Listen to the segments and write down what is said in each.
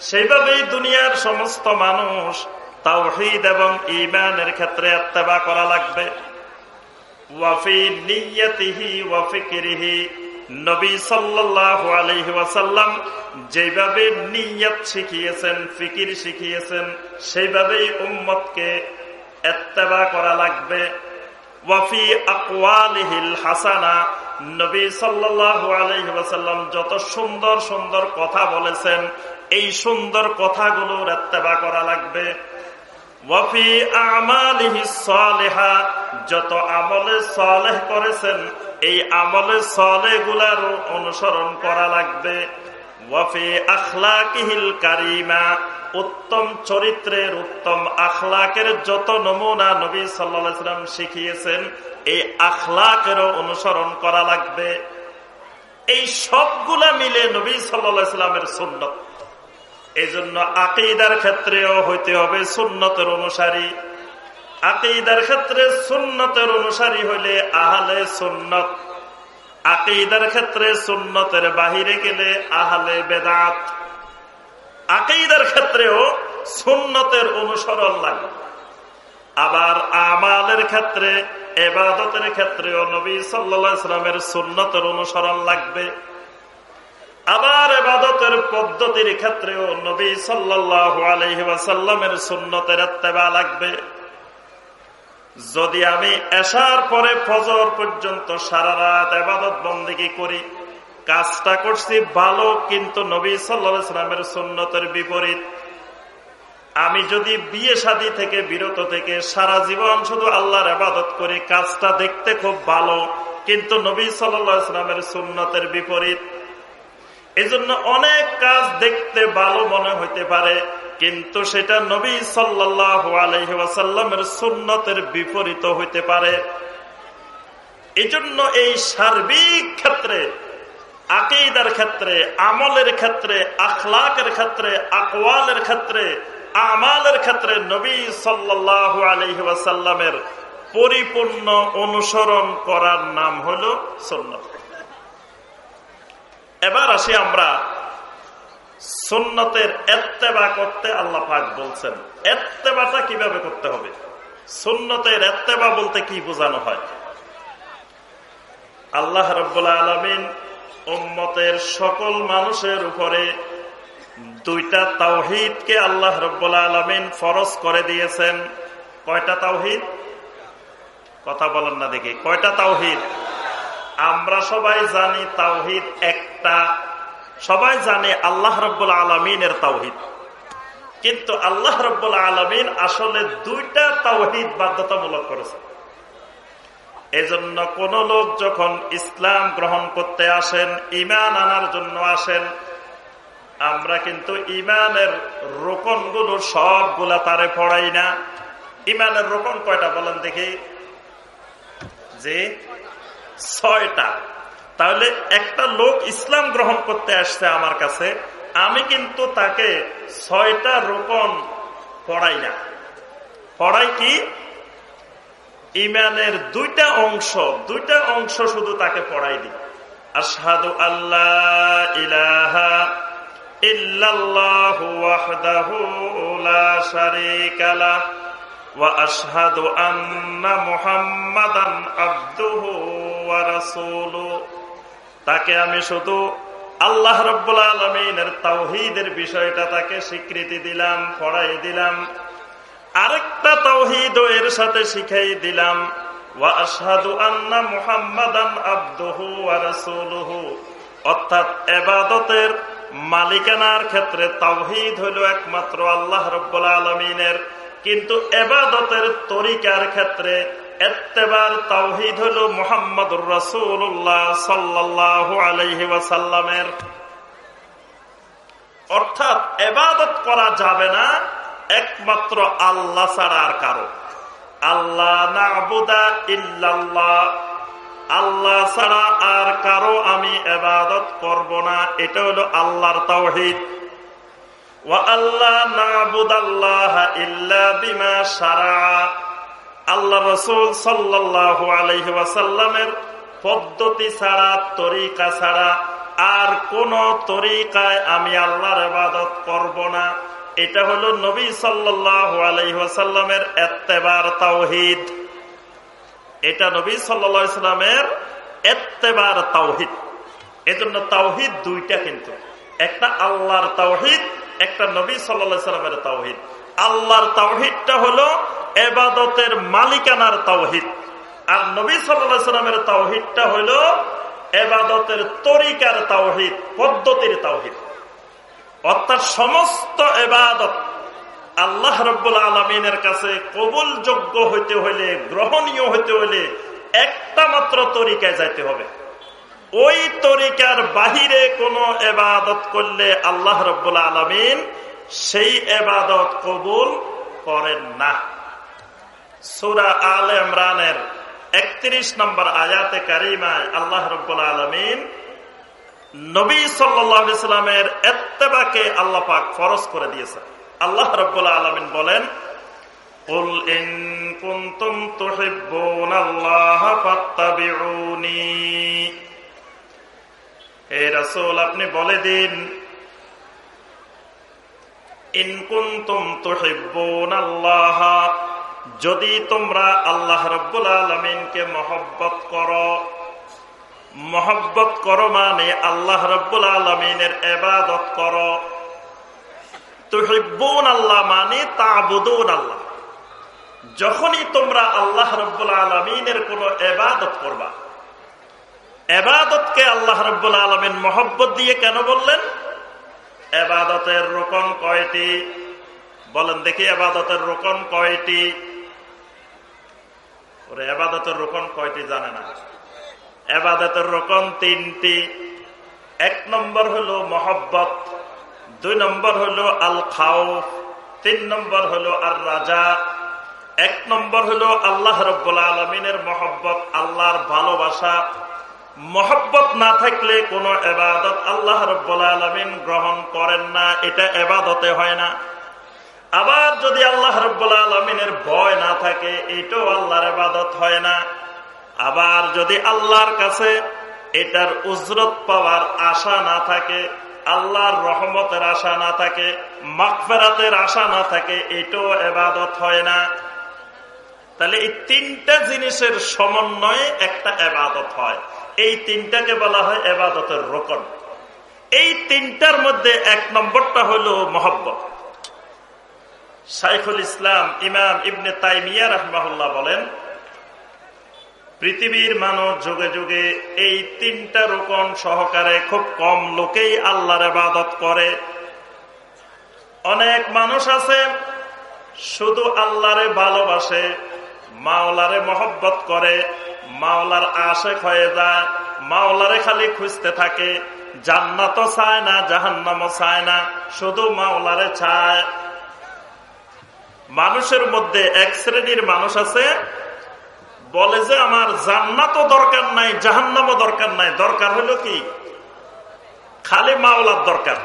সেইভাবেই দুনিয়ার সমস্ত মানুষ তাওহিদ এবং ইমানের ক্ষেত্রে আত্মাবা করা লাগবে। ওয়াফি নিয়তিহি ওয়াফিকিরিহি নবী নিয়ত শিখিয়েছেন, ফিকির শিখিয়েছেন, সেইভাবেই করা লাগবে। ওয়াফি আকওয়ালিহিল হাসানা নবী যত সুন্দর সুন্দর কথা বলেছেন এই সুন্দর কথাগুলো এত্তেবা করা লাগবে। ওয়াফি যত আমলে সালেহ করেছেন, এই আমলে সালে গুলার অনুসরণ করা লাগবে। ওয়াফি আখলাকিহিল কারিমা, উত্তম চরিত্রের উত্তম আখলাকের যত নমুনা নবী সাল্লাম শিখিয়েছেন, এই আখলাকেরও অনুসরণ করা লাগবে। এই সবগুলা মিলে নবী সাল্লামের সুন্নত। এই জন্য আকিদার ক্ষেত্রেও হইতে হবে সুন্নতের অনুসারী। আকিদার ক্ষেত্রে সুন্নতের অনুসারী হইলে আহলে সুন্নত। আকিদার ক্ষেত্রে সুন্নতের বাহিরে গেলে আহালে বেদাত। আকিদার ক্ষেত্রেও সুন্নতের অনুসরণ লাগে। আবার আমালের ক্ষেত্রে, এবাদতের ক্ষেত্রেও নবী সাল্লামের সুন্নতের অনুসরণ লাগবে। আবার এবাদতের পদ্ধতির ক্ষেত্রেও নবী সাল্লাহ আলহিবাসাল্লামের সুন্নতের এত্তেবা লাগবে। যদি আমি এসার পরে ফজর পর্যন্ত সারা রাত এবাদত বন্দিগি করি, কাজটা করছি ভালো, কিন্তু নবী সাল্লামের সুন্নতের বিপরীত। আমি যদি বিয়ে শাদী থেকে বিরত থেকে সারা জীবন শুধু আল্লাহর আবাদত করি, কাজটা দেখতে খুব ভালো, কিন্তু নবী সাল্লামের সুন্নতের বিপরীত এজন্য অনেক কাজ দেখতে ভালো মনে হইতে পারে, কিন্তু সেটা নবী সাল্লাহ সুন্নতের বিপরীত হইতে পারে। এজন্য এই সার্বিক ক্ষেত্রে, আকিদার ক্ষেত্রে, আমলের ক্ষেত্রে, আখলাকের ক্ষেত্রে, আকওয়ালের ক্ষেত্রে, আমালের ক্ষেত্রে নবী সাল্লাহ আলহিবাসাল্লামের পরিপূর্ণ অনুসরণ করার নাম হল সন্ন্যত এবার আসি আমরা সুন্নতের এত্তেবা করতে আল্লাহ পাক বলছেন। এত্তেবাটা কীভাবে করতে হবে? সুন্নতের এত্তেবা বলতে কি বোঝানো হয়? আল্লাহ রব্বুল্লা আলমিন উম্মতের সকল মানুষের উপরে দুইটা তাওহিদকে আল্লাহ রব্বুল্লা আলমিন ফরজ করে দিয়েছেন। কয়টা তাওহিদ? কথা বলেন না দেখি। কয়টা তাওহিদ? আমরা সবাই জানি তাওহিদ একটা, সবাই জানে আল্লাহ রব্বুল আলমিনের তাওহিদ। কিন্তু আল্লাহ রব্বুল আলমিন আসলে দুইটা তাওহিদ বাধ্যতামূলক করেছে এজন্য কোন লোক যখন ইসলাম গ্রহণ করতে আসেন ইমান আনার জন্য আসেন, আমরা কিন্তু ইমানের রোকনগুলো সবগুলা তারে পড়াই না। ইমানের রোকন কয়টা বলেন দেখি? যে ছয়টা। তাহলে একটা লোক ইসলাম গ্রহণ করতে আসছে আমার কাছে, আমি কিন্তু তাকে ছয়টা রোপণ পড়াই না। পড়াই কি? ইমানের দুইটা অংশ দুইটা অংশ শুধু তাকে পড়াই দিই। আসাদু আল্লাহ ইলাহা ইল্লাল্লাহু ওয়া তাকে আমি শুধু আল্লাহ রব্বুল আলমিনের তাওহিদের বিষয়টা তাকে স্বীকৃতি দিলাম, পড়াই দিলাম। আরেকটা তাওহিদ এর সাথে শিখাই দিলাম। অর্থাৎ এবাদতের মালিকানার ক্ষেত্রে তাওহিদ একমাত্র আল্লাহ রব্বুল আলমিনের। কিন্তু এবাদতের তরিকার ক্ষেত্রে এত্তেবার তাওহিদ হল মোহাম্মদুর রসুল্লাহ সাল্লাহ আলহি ওয়াসাল্লামের। অর্থাৎ এবাদত করা যাবে না, একমাত্র আল্লাহ ছাড়া আর কারও। আল্লাহ না ইল্লাল্লাহ। আল্লাহ ছাড়া আর কারও আমি এবাদত করব না, এটা হলো আল্লাহর তাওহিদ। আল্লাহ রসুল সাল্লাহ আলহি ওয়াসাল্লামের পদ্ধতি ছাড়া, তরিকা ছাড়া আর কোন তরিকায় আমি আল্লাহর এবাদত করব না। এটা হলো নবী সাল্লাহ আলহিহাসাল্লামের এত্তেবার তাওহিদ। এটা নবী সাল্লামের এত্তেবার তাওহিদ। এজন্য তাওহিদ দুইটা কিন্তু। একটা আল্লাহর তাওহিদ, একটা নবী সাল্লা সাল্লামের তাওহিদ। আল্লাহর তাওহিদটা হলো এবাদতের মালিকানার তাওহিদ। আর নবী সাল্লা সাল্লামের তাওহিদটা হলো এবাদতের তরিকার তাওহিদ, পদ্ধতির তাওহিদ। অর্থাৎ সমস্ত এবাদত আল্লাহ রব্বুল আলমিনের কাছে কবুল যোগ্য হইতে হইলে, গ্রহণীয় হইতে হইলে একটা মাত্র তরিকায় যাইতে হবে। ওই তরিকার বাহিরে কোন এবাদত করলে আল্লাহ রব্বুল আলমিন সেই এবাদত কবুল করেন না সুরা আল ইমরানের একত্রিশ নম্বর আয়াতে কারিমায় আল্লাহ রব্বুল আলমিন নবী সাল্লামের এত্তেবাকে আল্লাহ পাক ফরজ করে দিয়েছে আল্লাহ রব্বুল আলমিন বলেন قل إن كنتم تحبون الله فاتبعوني হে রাসূল আপনি বলে দিন যদি তোমরা আল্লাহ রব্বুল আলমিনকে মহব্বত করো মহব্বত করো মানে আল্লাহ রব্বুল আলমিনের এবাদত করো। তুহিব্বুন আল্লাহ মানে তাবুদুন আল্লাহ। যখনই তোমরা আল্লাহ রব্বুল কোন এবাদত করবা এবাদতকে আল্লাহ রব্বুল আলমিন মহব্বত দিয়ে কেন বললেন? এবাদতের রোকন কয়টি? বলেন দেখি এবাদতের রোকন কয়টি? ওরে, এবাদতের রোকন কয়টি জানে না? এবাদতের রোকন তিনটি। এক নম্বর হলো মহব্বত, দুই নম্বর হলো আল খাও তিন নম্বর হলো আর রাজা এক নম্বর হলো আল্লাহ রব্বুল আলমিনের মহব্বত, আল্লাহর ভালোবাসা মহব্বত না থাকলে কোনো এবাদত আল্লাহ রব্বুল আলমিন গ্রহণ করেন না, এটা এবাদতে হয় না। আবার যদি আল্লাহ রব্বুল আলমিনের ভয় না থাকে, এটাও আল্লাহর এবাদত হয় না। আবার যদি আল্লাহর কাছে এটার উজরত পাওয়ার আশা না থাকে, আল্লাহর রহমতের আশা না থাকে মাকফেরাতের আশা না থাকে, এটাও এবাদত হয় না। তাহলে এই তিনটা জিনিসের সমন্বয়ে একটা এবাদত হয়। এই তিনটাকে বলা হয় এবাদতের রোকন। এই তিনটার মধ্যে এক নম্বরটা হলো মহব্বত। শাইখুল ইসলাম ইমাম ইবনে তাইমিয়া রহমাহুল্লাহ বলেন, পৃথিবীর মানুষ যুগে যুগে এই তিনটা রোকন সহকারে খুব কম লোকেই আল্লাহর আবাদত করে। অনেক মানুষ আছে, শুধু আল্লাহরে ভালোবাসে, মাওলারে মহব্বত করে মাওলার আশেক হয়ে যায়, মাওলারে খালি খুঁজতে থাকে, জান্নাতও চায় না, জাহান্নামও চায় না, শুধু মাওলারে চায়। মানুষের মধ্যে এক শ্রেণির মানুষ আছে, বলে যে আমার জান্নাতও দরকার নাই, জাহান্নামও দরকার নাই। দরকার হলো কি? খালি মাওলার দরকার।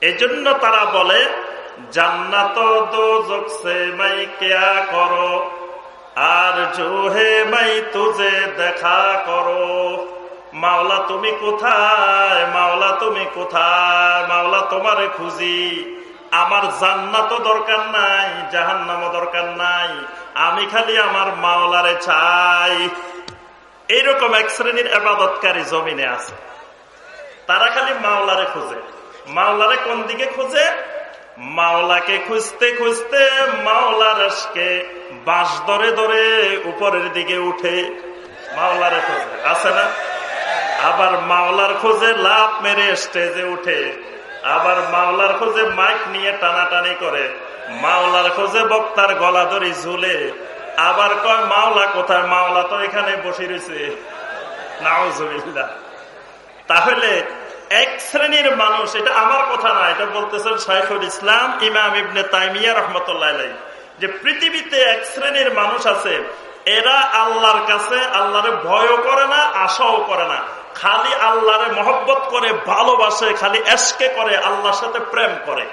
এজন্য তারা বলে জান্নাত দোজকসে মাই কেয়া করো আর জোহে মাই তুজে দেখা করো। মাওলা তুমি কোথায়? মাওলা তুমি কোথায়? মাওলা তোমারে খুঁজি। আমার জান্নাত দরকার নাই, জাহান্নাম দরকার নাই। আমি খালি আমার মাওলারে চাই। এইরকম এক শ্রেণির আবাদতকারী জমিনে আছে। তারা খালি মাওলারে খুঁজে। মাওলারে কোন দিকে খুঁজে? মাওলাকে খুঁজতে খুঁজতে মাওলার বাঁশ ধরে ধরে উপরের দিকে উঠে। মাওলারে খোঁজে, আছে না? আবার মাওলার খোঁজে লাভ মেরে স্টেজে উঠে। আবার মাওলার খোঁজে মাইক নিয়ে টানাটানি করে। মাওলার খোঁজে বক্তার গলা ধরি ঝুলে। আবার কয়, মাওলা কোথায়? মাওলা তো এখানে বসে রয়েছে। নাউজুবিল্লা তাহলে এক শ্রেণির মানুষ, এটা আমার কথা না, এটা বলতেছেন শাইখুল ইসলাম, ইমাম ইবনে তাইমিয়া রহমতুল্লাহ যে পৃথিবীতে এক শ্রেণির মানুষ আছে, এরা আল্লাহর কাছে আল্লাহরে ভয়ও করে না, আশাও করে না। খালি আল্লাহরে মহব্বত করে, ভালোবাসে, খালি এসকে করে, আল্লাহর সাথে প্রেম করে।